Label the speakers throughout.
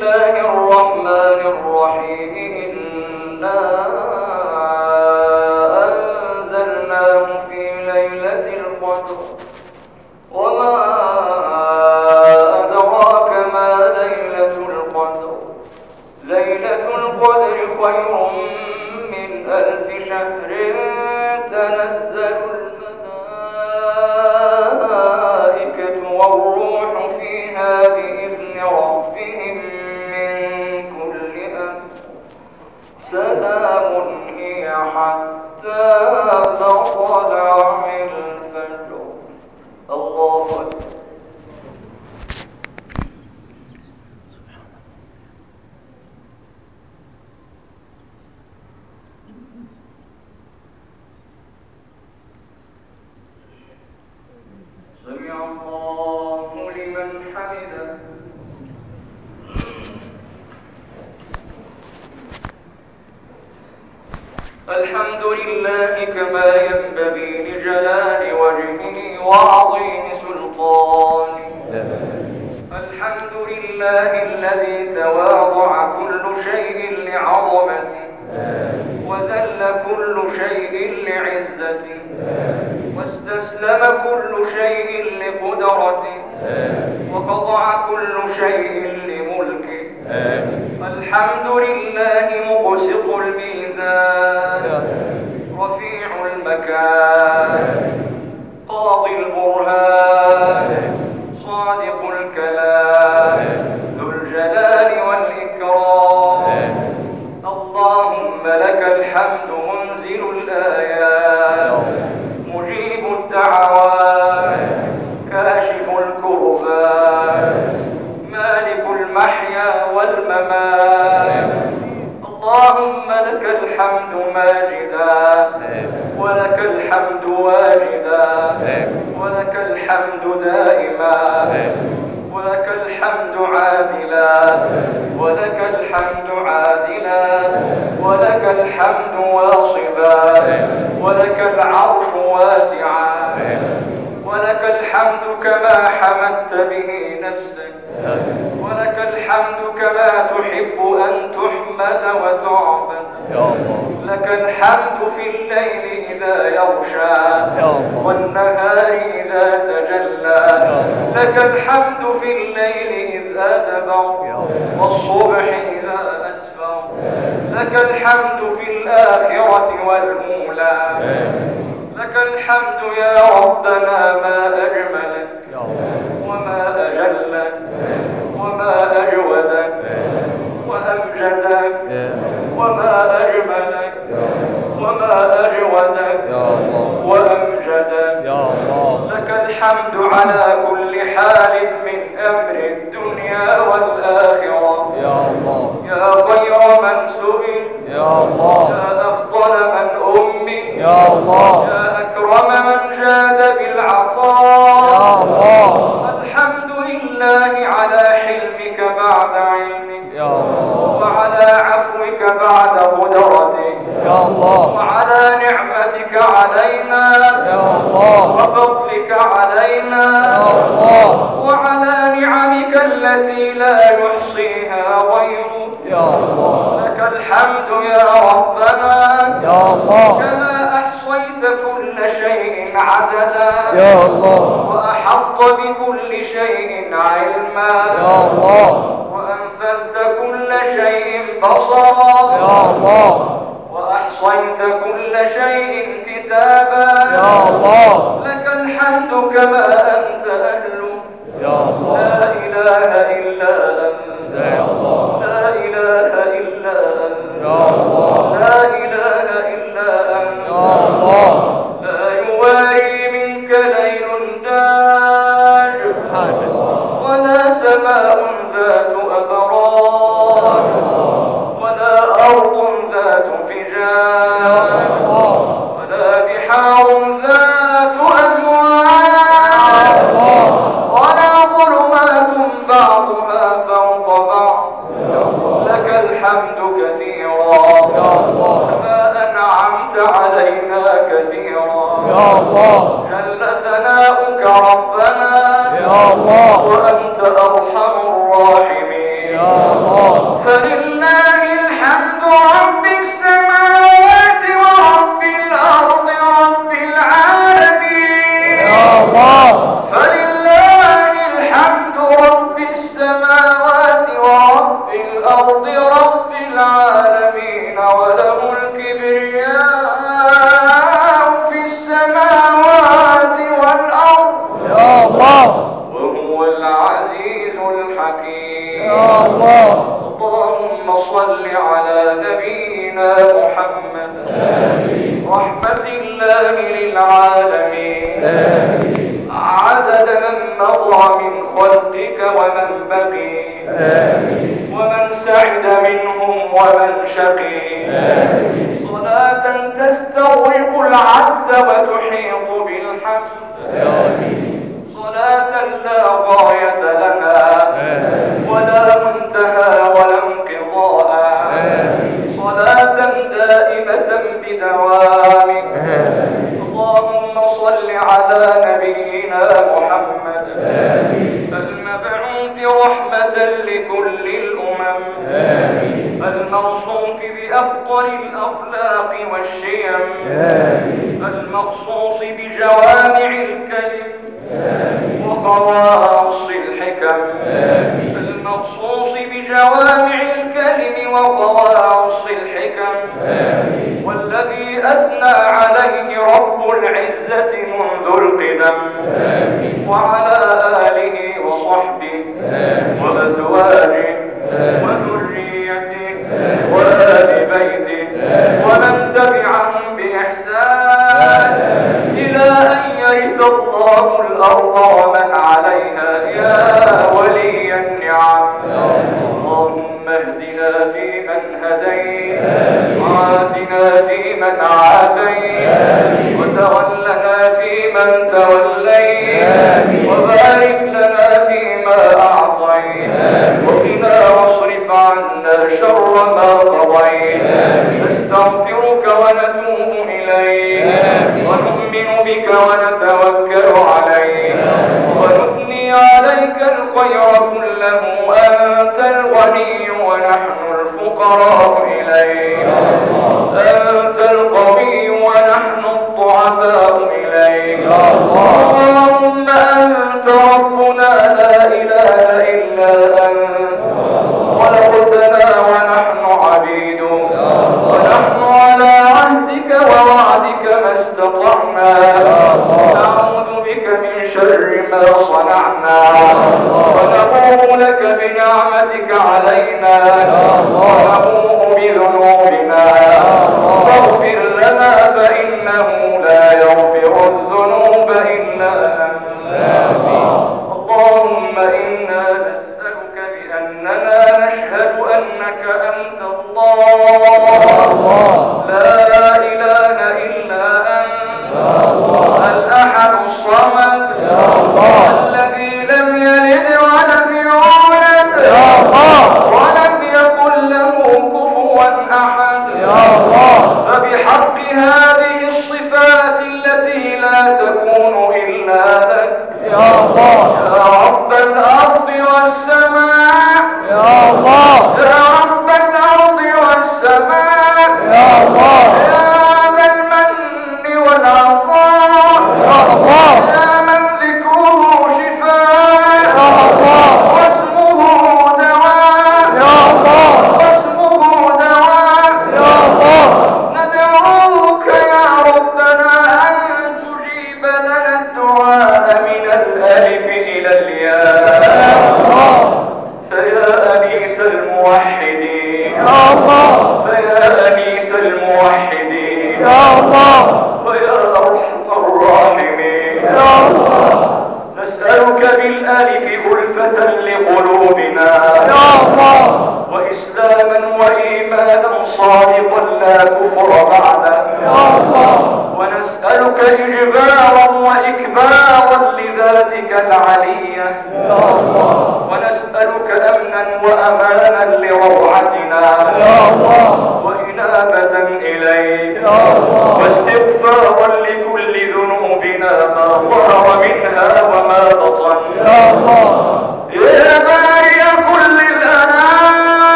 Speaker 1: الله الرحمن الرحيم. إنا أنزلناه في ليلة القدر وما أدراك ما ليلة القدر ليلة القدر خير من ألف شهر تنزل الملائكة والروح فيها بإذن ربهم من كل أمر سلام هي حتى مطلع الفجر الله أكبر سمع الله لمن حمده الحمد لله كما ينبغي لجلال وجهه وعظيم سلطانه الحمد لله الذي تواضع كل شيء لعظمته وذل كل شيء لعزته واستسلم كل شيء لقدرته وخضع كل شيء لملكه الحمد لله مقسط الميزان رفيع المكان قاضي البرهان صادق الكلام ذو الجلال والإكرام اللهم لك الحمد منزل الآيات مجيب الدعوات كاشف الكربات مالك المحيا والممات. اللهم لك الحمد ماجدا ولك الحمد واجدا ولك الحمد دائما. ولك الحمد عادلا ولك الحمد عادلا ولك الحمد واصبا ولك العرش واسعا. ولك الحمد كما حمدت به نفسك. ولك الحمد كما تحب أن تحمد وتعبد. لك الحمد في الليل إذا يغشى. والنهار إذا تجلى. لك الحمد في الليل إذ أدبر. والصبح إذا أسفر. لك الحمد في الآخرة والأولى. لك الحمد يا ربنا ما أجملك وما أجلك وما أجودك وأمجدك وما أجملك وما أجودك وأمجدك لك الحمد على كل حال من أمر الدنيا والآخرة.
Speaker 2: يا الله.
Speaker 1: يا خير من سئل.
Speaker 2: يا الله.
Speaker 1: يا أفضل من أمي.
Speaker 2: يا الله.
Speaker 1: أكرم من جاد بالعطاء
Speaker 2: الله.
Speaker 1: الحمد لله على حلمك بعد علمك.
Speaker 2: يا الله.
Speaker 1: وعلى عفوك بعد قدرتك.
Speaker 2: يا الله.
Speaker 1: وعلى نعمتك علينا.
Speaker 2: يا الله.
Speaker 1: وفضلك علينا.
Speaker 2: يا الله.
Speaker 1: وعلى نعمك التي لا يحصيها غيرك.
Speaker 2: يا الله.
Speaker 1: لك الحمد يا ربنا.
Speaker 2: يا الله.
Speaker 1: كما أحصيت كل شيء عددا.
Speaker 2: يا الله.
Speaker 1: وأحط بكل شيء علما.
Speaker 2: يا الله.
Speaker 1: وأنفذت كل شيء بصرا.
Speaker 2: يا الله.
Speaker 1: وأحصيت كل شيء كتابا.
Speaker 2: يا الله.
Speaker 1: لك الحمد كما أنت أهله
Speaker 2: يا الله.
Speaker 1: لا إله إلا أنت.
Speaker 2: يا الله.
Speaker 1: لا إله إلا أنت.
Speaker 2: يا الله.
Speaker 1: اللهم صل على نبينا محمد. رحمة الله للعالمين. عدد من مضى من خلقك ومن بقي. ومن سعد منهم ومن شقي. صلاة تستغرق العد وتحيط بالحمد. صلاة لا غاية لها. ولا منتهى ولا انقضاء. صلاة دائمة بدوامك اللهم صل على نبينا محمد. المبعوث رحمة لكل الأمم. الموصوف بأفضل الأخلاق والشيم. المخصوص بجوامع الكلم. وخواص الحكم. المخصوص بجوامع الكلم وخواص الحكم. والذي أثنى عليه العزة منذ القدم. وعلى آله وصحبه وأزواجه وذريته وآل بيته. ومن تبعهم بإحسان إلى أن يرث الله الأرض ومن عليها. يا ولي النعم. اللهم اهدنا فيمن هديت. وعافنا فيمن عافيت. وقنا واصرف عنا شر ما قضيت نستغفرك ونتوب إليك ونؤمن بك ونتوكل عليك ونثني عليك الخير كله أنت الغني ونحن الفقراء إليك. بنعمتك علينا. ونبوء بذنوبنا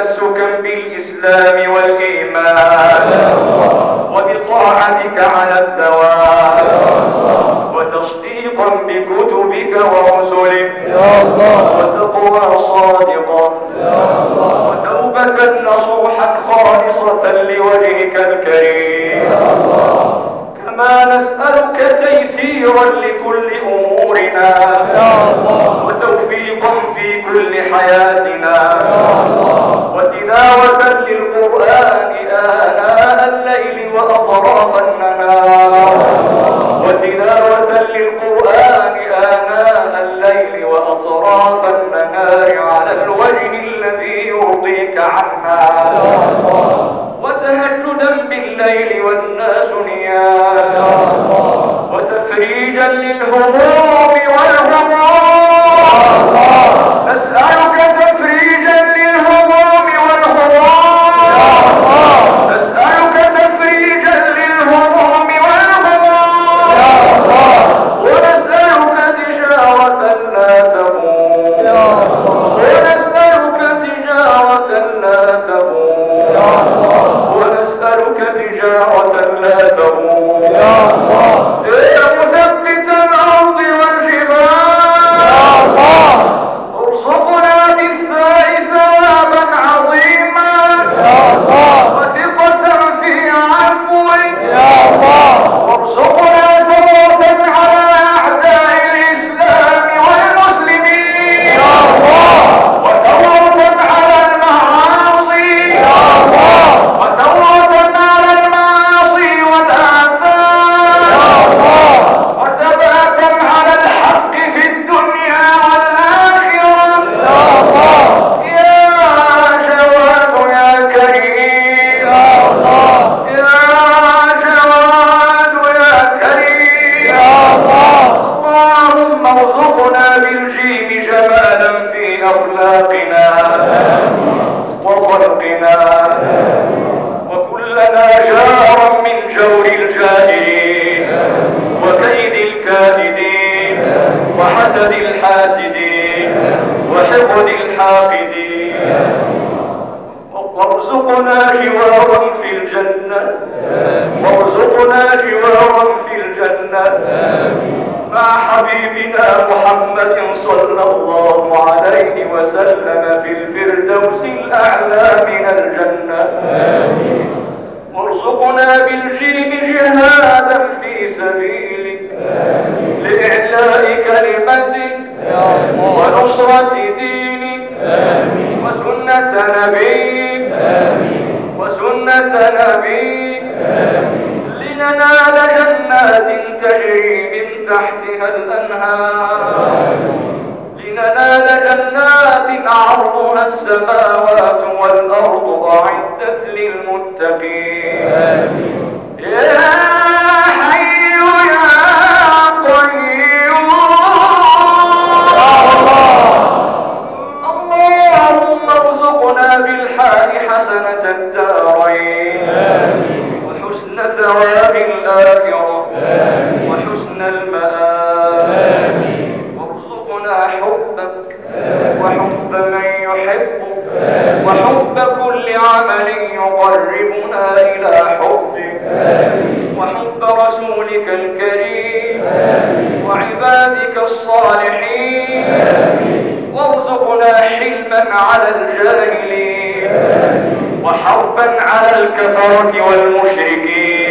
Speaker 1: da sua. ثواب الآخرة. وحسن المآب. وارزقنا حبك. وحب من يحبك. وحب كل عمل يقربنا إلى حبك. وحب رسولك الكريم. وعبادك الصالحين. وارزقنا حلما على الجاهلين. وحربا على الكفرة والمشركين.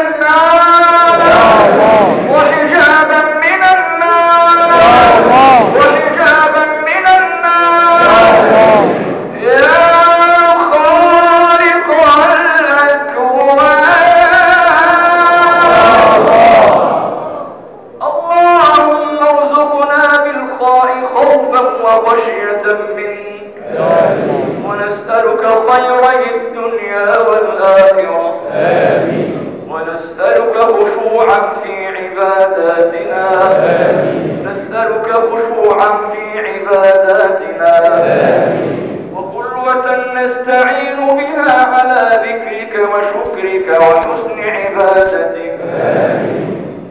Speaker 1: النار. وحجابا من النار. خشوعا في عباداتنا. نسألك خشوعا في عباداتنا. وقلوة نستعين بها على ذكرك وشكرك وحسن عبادتك.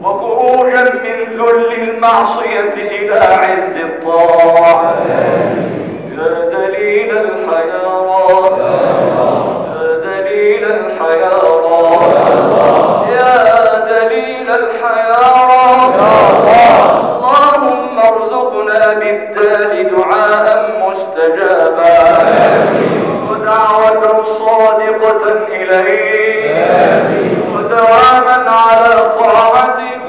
Speaker 1: وخروجا من ذل المعصية إلى عز الطاعة. يا دليل الحيارى يا دليل الحيارى يا دليل الحيارى اللهم بالدال دعاء مستجابا. ودعوة صادقة إليك. ودواما على طاعتك.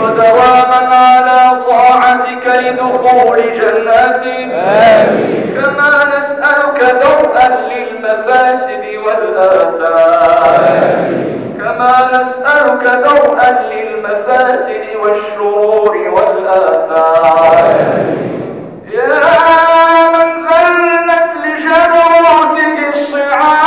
Speaker 1: ودواما على طاعتك لدخول جناتك. كما نسألك ذوءا للمفاسد والآثام كما نسألك ذوءا للمفاسد والشرور والآثام يا من ذلت لجبروتك الصعاب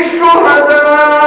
Speaker 1: 你说的。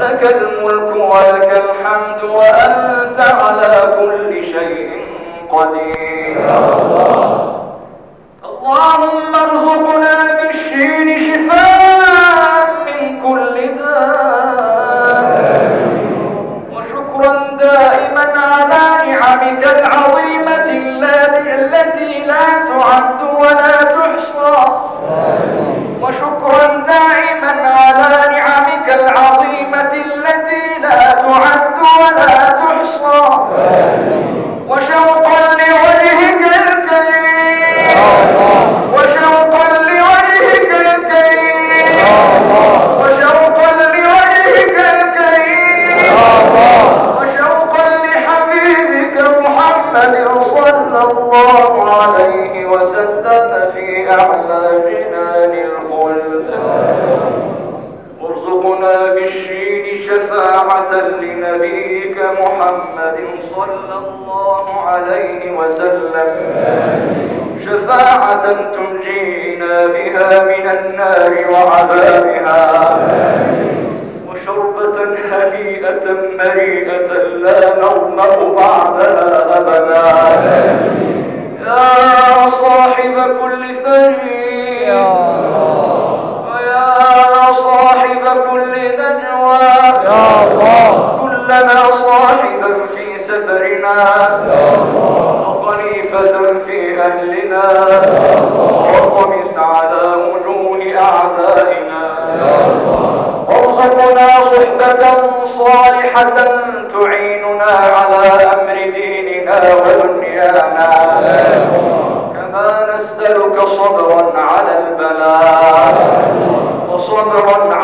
Speaker 1: لك الملك ولك الحمد وأنت على كل شيء قدير. اللهم ارزق محمد صلى الله عليه وسلم. شفاعة تنجينا بها من النار وعذابها. وشربة هنيئة مريئة لا نظمأ بعدها أبدا. يا صاحب كل فريق ويا صاحب كل نجوى.
Speaker 2: يا الله.
Speaker 1: لنا صاحبا في سفرنا. وخليفة في أهلنا. وطمس على وجوه أعدائنا وارزقنا صحبة صالحة تعيننا على أمر ديننا ودنيانا كما نسألك صبرا على البلاء. وصبرا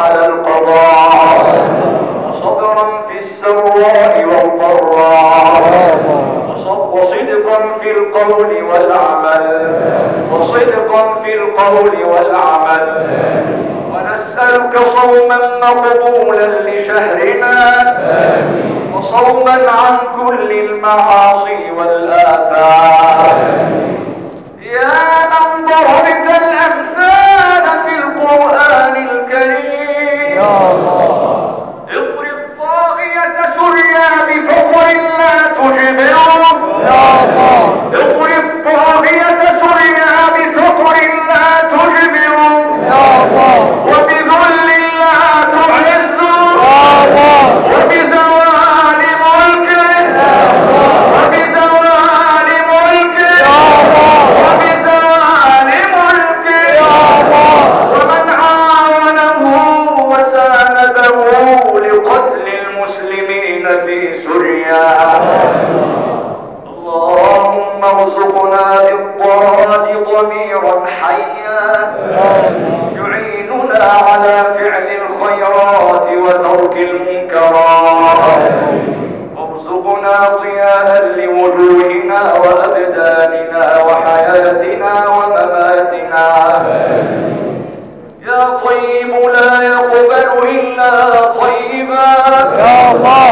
Speaker 1: وصدقا في القول والعمل. ونسألك صوما مقبولا لشهرنا. وصوما عن كل المعاصي والآثار يا من ضربت الأمثال في القرآن الكريم.
Speaker 2: يا الله.
Speaker 1: اضرب طاغية سريا بفقر لا تجبره.
Speaker 2: يا الله.
Speaker 1: اضرب طاغية الموت المنكرات. ارزقنا ضياء لوجوهنا وأبداننا وحياتنا ومماتنا. يا طيب لا يقبل إلا طيبا.
Speaker 2: يا الله.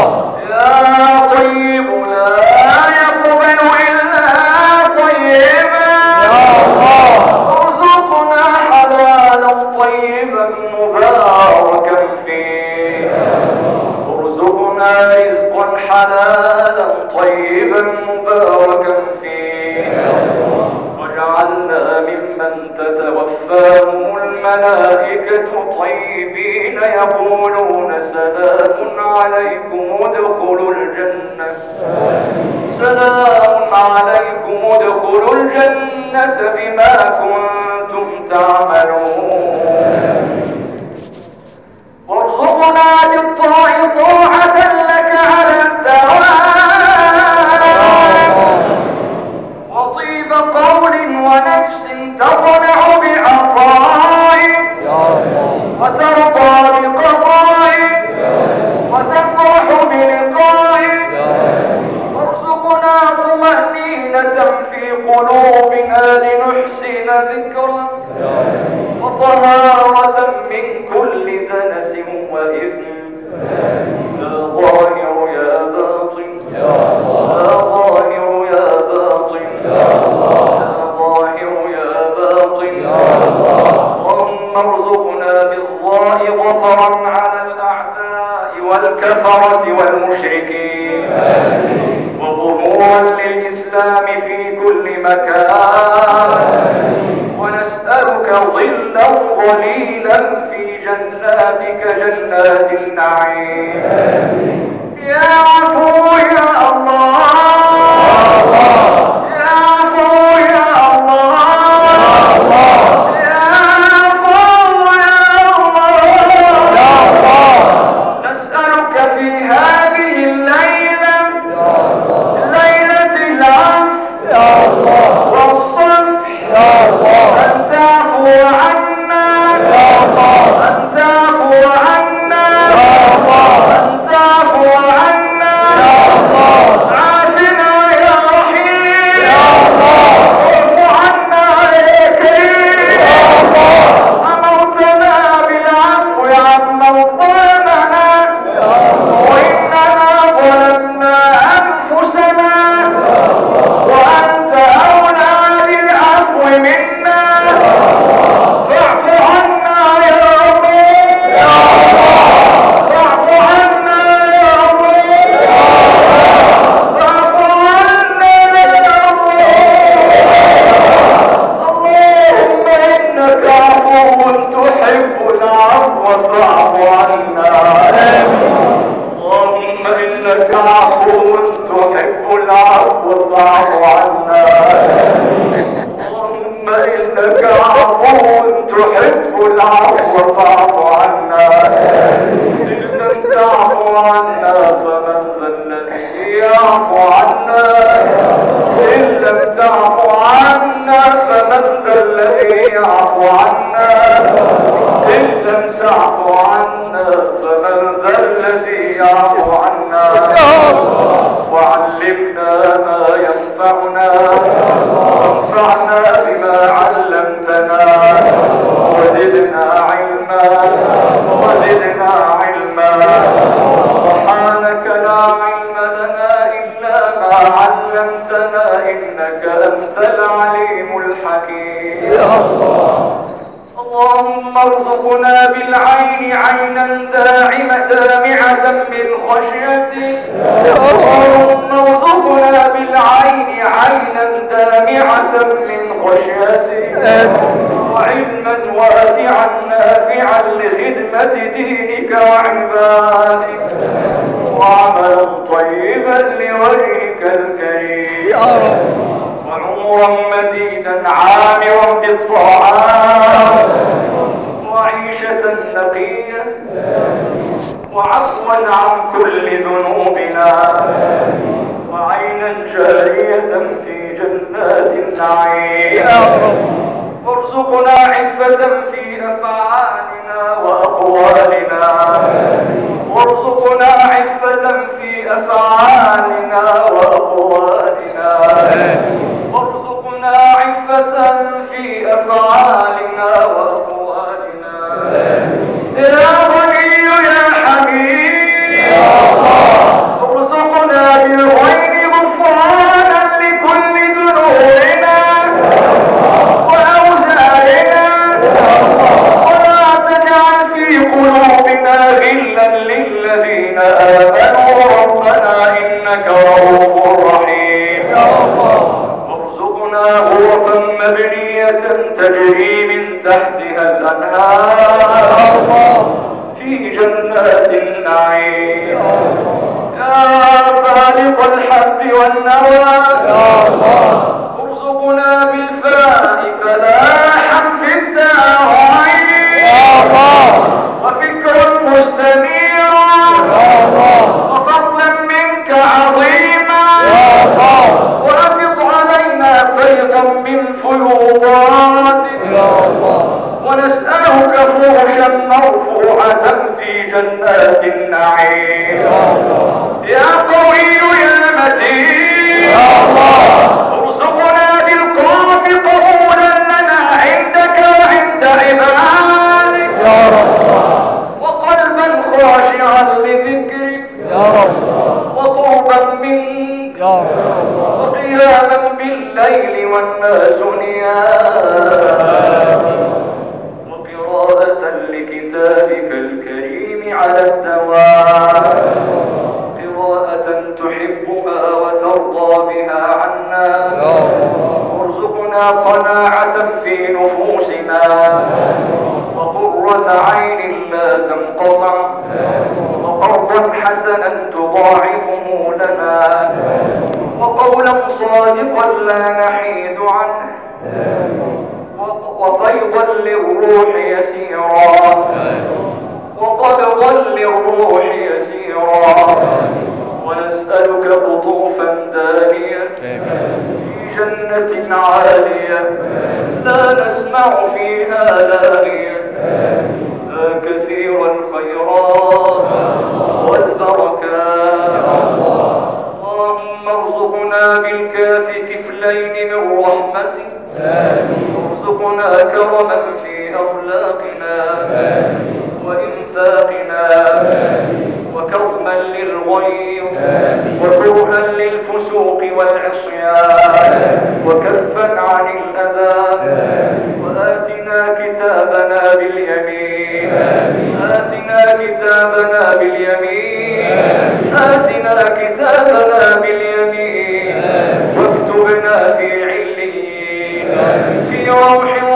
Speaker 1: وزدنا علما. سبحانك لا علم لنا إلا ما علمتنا إنك أنت العليم الحكيم. اللهم ارزقنا بالعين عينا داعمة دامعة من خشيتك. اللهم ارزقنا بالعين عينا دامعة من خشيتك. وعلما واسعا نافعا لخدمة دينك وعبادك. وعملا طيبا لوجهك الكريم.
Speaker 2: يا رب.
Speaker 1: وعمرا مديدا عامرا بالطاعات وعيشة نقية وعفوا عن كل ذنوبنا. وعينا جارية في جنات النعيم.
Speaker 2: يا رب.
Speaker 1: وارزقنا عفة في أفعالنا وأقوالنا. وارزقنا عفة في أفعالنا وأقوالنا. وارزقنا عفة في أفعالنا وأقوالنا. يا غني يا حميد إنك رؤوف رحيم. وارزقنا غرفا مبنية تجري من تحتها الأنهار. في جنات النعيم. يا فالق الحب والنوى. ارزقنا بالفاء فلاحا في الدارين ونسألك فرشا مرفوعة في جنات النعيم. يا قوي يا متين. ارزقنا بالقاف قبولا لنا عندك وعند عبادك. وقلبا خاشعا لذكرك. وقربا منك. وقياما بالليل والناس نيام لكتابك الكريم على الدوام. قراءة تحبها وترضى بها عنا. وارزقنا قناعة في نفوسنا. وقرة عين لا تنقطع. وقرضا حسنا تضاعفه لنا. وقولا صادقا لا نحيد عنه. وفيضا للروح يسيرا. وقبضا للروح يسيرا. ونسألك قطوفا دانية في جنة عالية. لا نسمع فيها لاغية. لا كثير الخيرات اللهم ارزقنا بالكاف كفلين من رحمتك ارزقنا كرما في أخلاقنا. وإنفاقنا. وكرما للغير. وكرها للفسوق والعصيان. وكفا عن الأذى. وآتنا كتابنا باليمين. آتنا كتابنا باليمين. آتنا كتابنا باليمين. في عليين في روح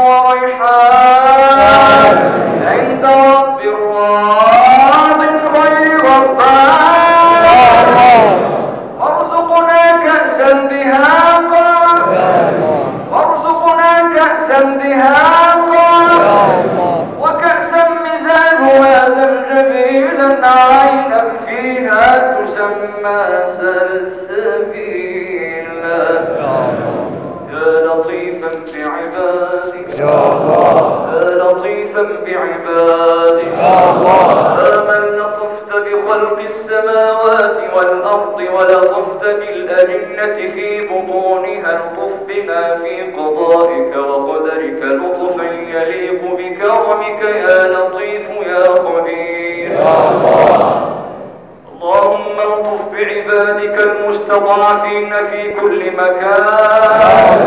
Speaker 1: مكان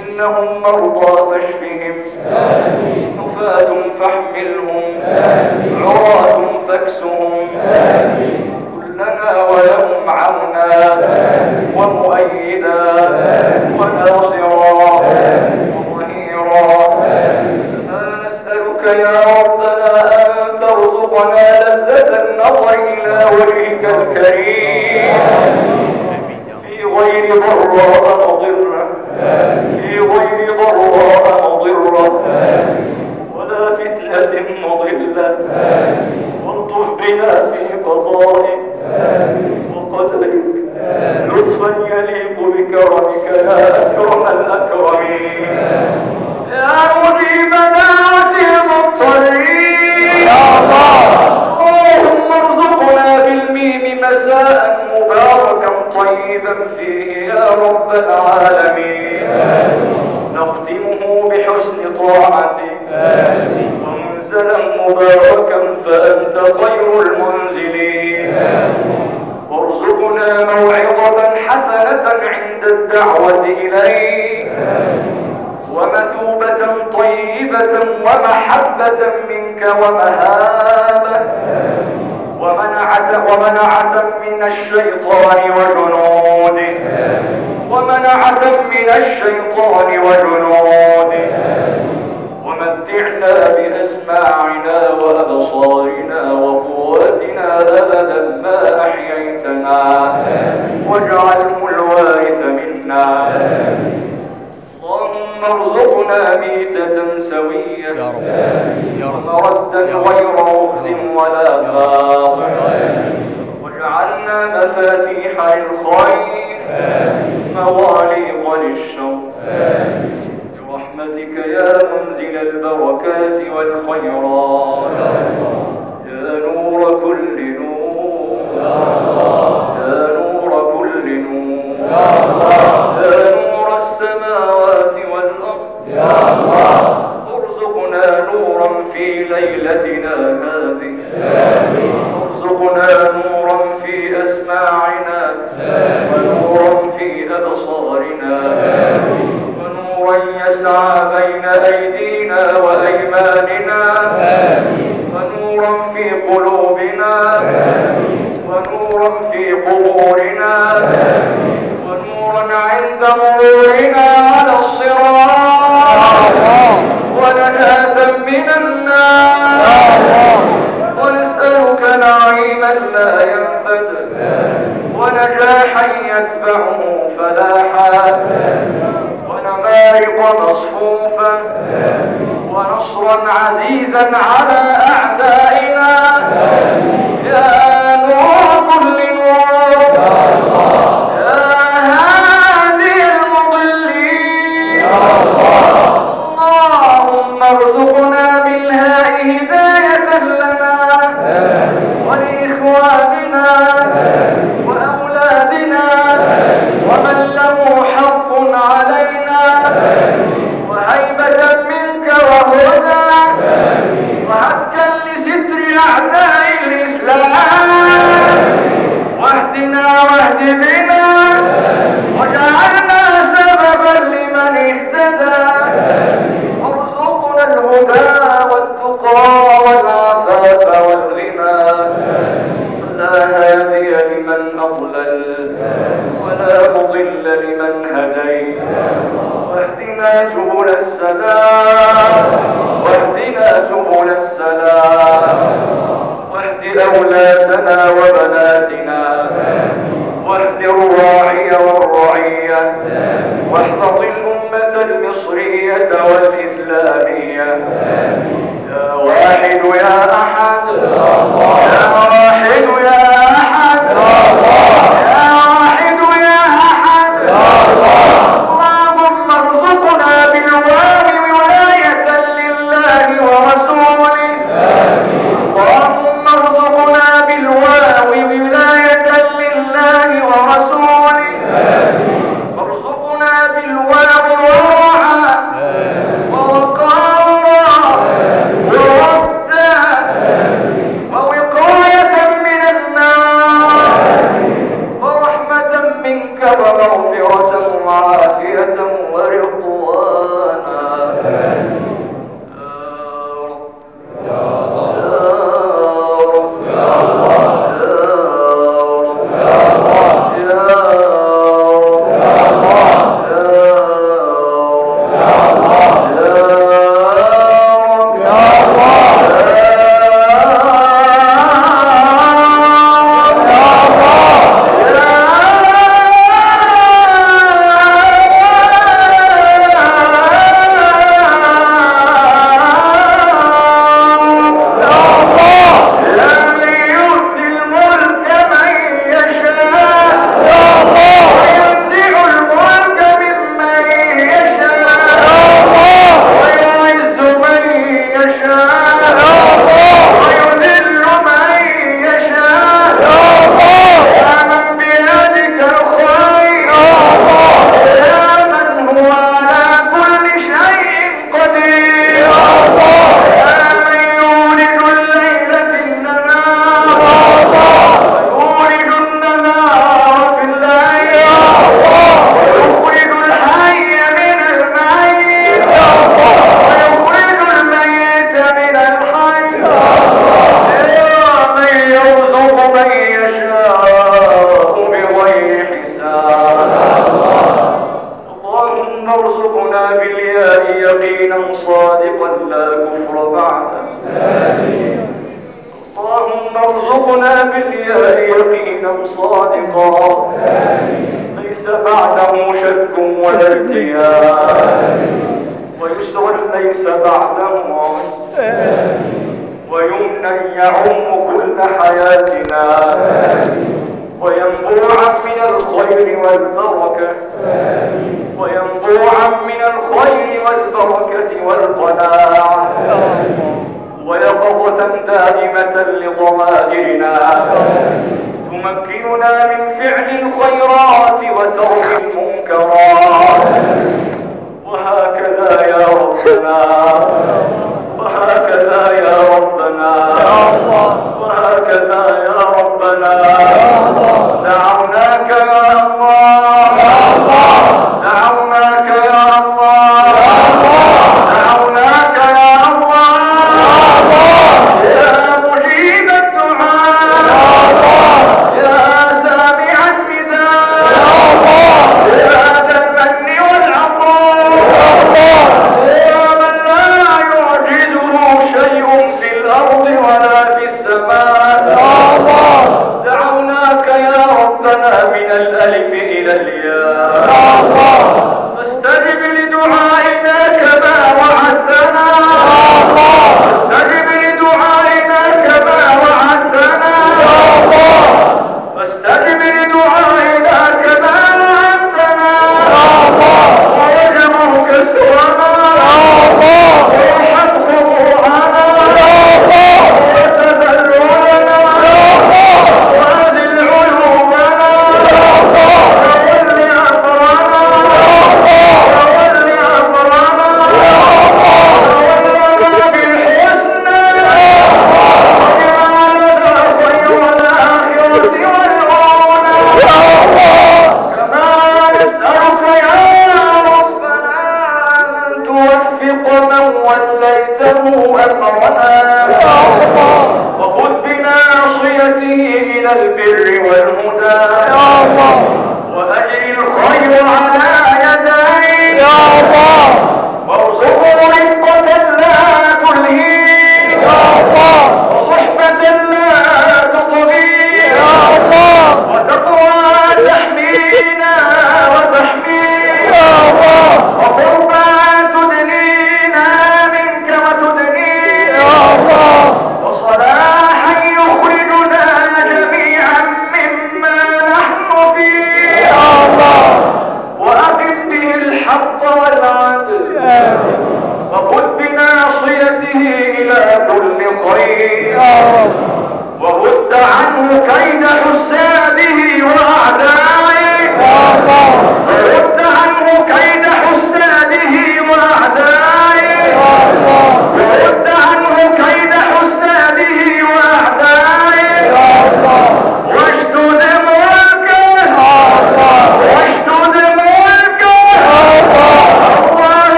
Speaker 1: إنهم مرضى فاشفهم نفاة فاحملهم. عراة فاكسهم. كلنا ويوم عونا. ومؤيدا. وناصرا. البركات والخيرات.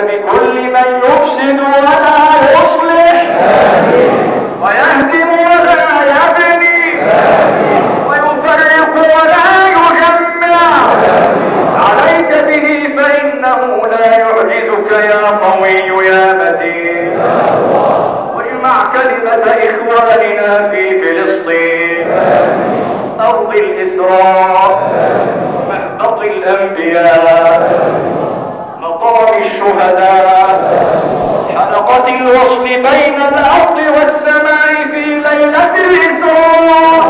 Speaker 1: بكل من يفسد ولا يصلح. ويهدم ولا يبني. ويفرق ولا يجمع. عليك به فإنه لا يعجزك يا قوي يا متين. واجمع كلمة إخواننا في فلسطين. أرض الإسراء محبط الأنبياء. الشهداء. حلقة الوصل بين الأرض والسماء في ليلة الإسراء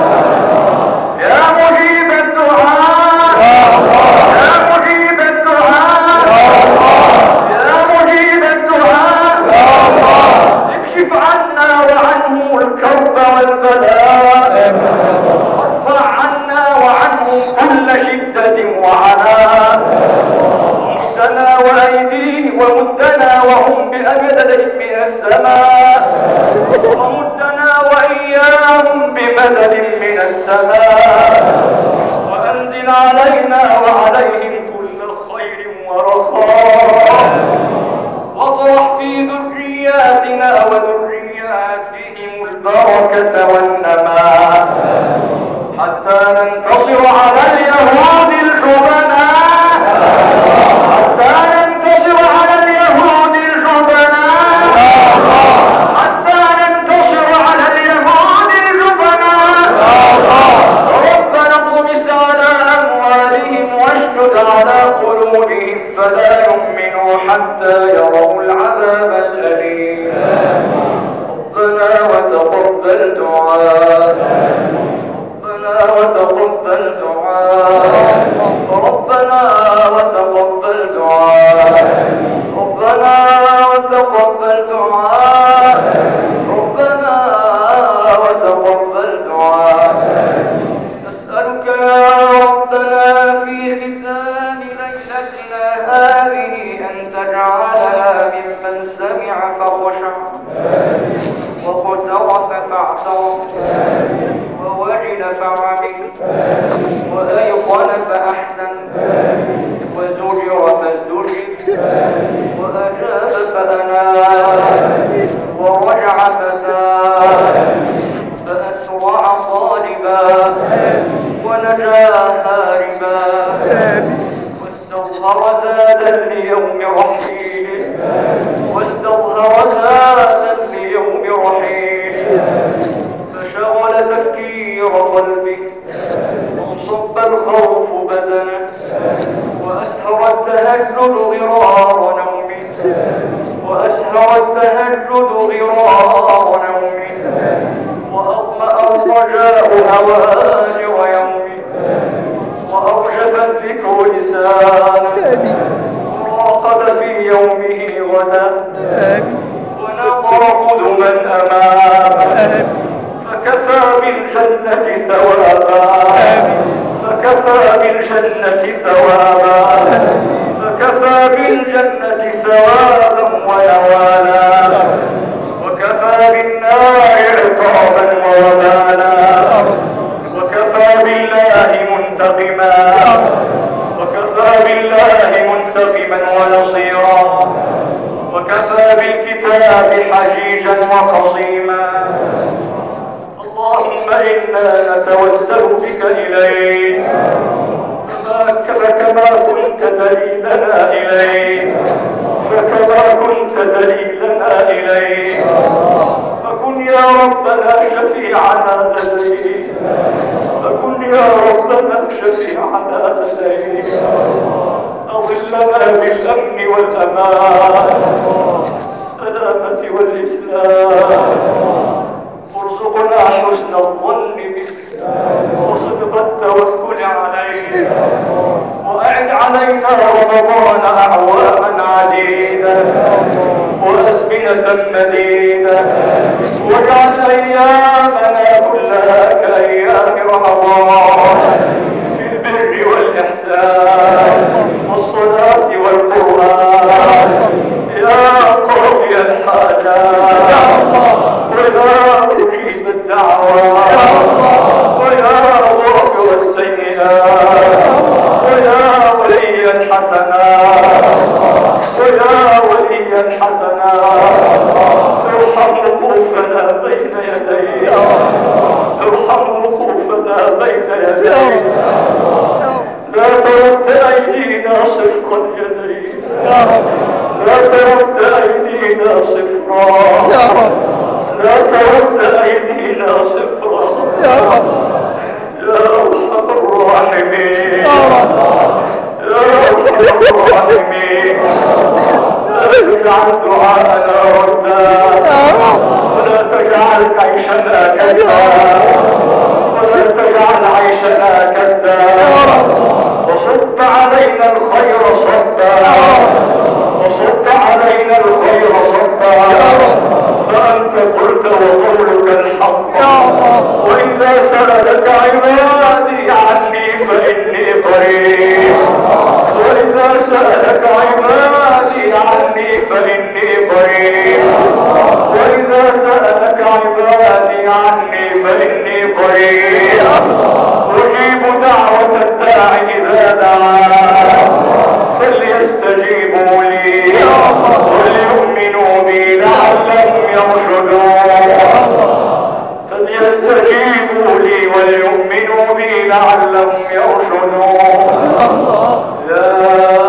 Speaker 1: السماء ومدنا وإياهم بمدد من السماء. وأنزل علينا وعليهم ربنا وتقبل دعاء ربنا وتقبل دعاء ربنا وتقبل دعاء ربنا وتقبل دعاء ربنا وتقبل ووجد فعمل وأيقن فأحسن وزجر فازدجر وأجاب فأناب ورجع فزاد فأسرع طالبا ونجا هاربا واستظهر زادا ليوم رحيله واستظهر زادا ليوم رحيله فشغل تفكير قلبه وانصب الخوف بدنه. وأسهر التهجد غرار نومه وأسهر التهجد غرار نومه وأطمأ الرجاء هواجر يومه وأرشف الذكر لسانه وراقب في يومه غدا ونظر قدما أمامه فكفى بالجنة ثوابا. فكفى بالجنة ثوابا. فكفى بالجنة ثوابا ونوالا وكفى بالنار بالكتاب حجيجا وخصيما اللهم إنا نتوسل بك إليك. كما كما كنت دليلنا إليك. إنك ما كنت دليلنا إليه فكن يا ربنا شفيعنا لديك فكن يا ربنا شفيعنا لديك أظلنا بالأمن والأمان. السلامة والإسلام. ارزقنا حسن الظن بك وصدق التوكل عليك وأعد علينا رمضان أعواما عديدة. وأزمنة مديدة واجعل أيامنا كلها كأيام رمضان. في البر والإحسان والصلاة والقرآن. قاضي الحاجات ويا مجيب الدعوات ويا غافر السيئات ويا ولي الحسنات ويا ولي الحسنات ارحم وقوفنا بين يديك ارحم وقوفنا بين يديك لا ترد أيدينا صفر اليدين لا ترد أيدينا صفرا لا ترد أيدينا صفرا
Speaker 2: يا رب.
Speaker 1: يا أرحم الراحمين.
Speaker 2: يا رب.
Speaker 1: يا أرحم الراحمين. لا تجعل دعاءنا ردا.
Speaker 2: يا رب.
Speaker 1: ولا تجعل عيشنا كذا ولا تجعل عيشنا كذا
Speaker 2: يا رب.
Speaker 1: وصب علينا الخير صبا وصب علينا الخير صبا فأنت قلت وقولك الحق وإذا سألك عبادي عني فإني قريب وإذا سألك عبادي عني فإني قريب وإذا سألك عبادي عني فإني قريب أجيب دعوة الداع إذا دعان لعلهم يرشدون فليستجيبوا لي وليؤمنوا بي لعلهم يرشدون يا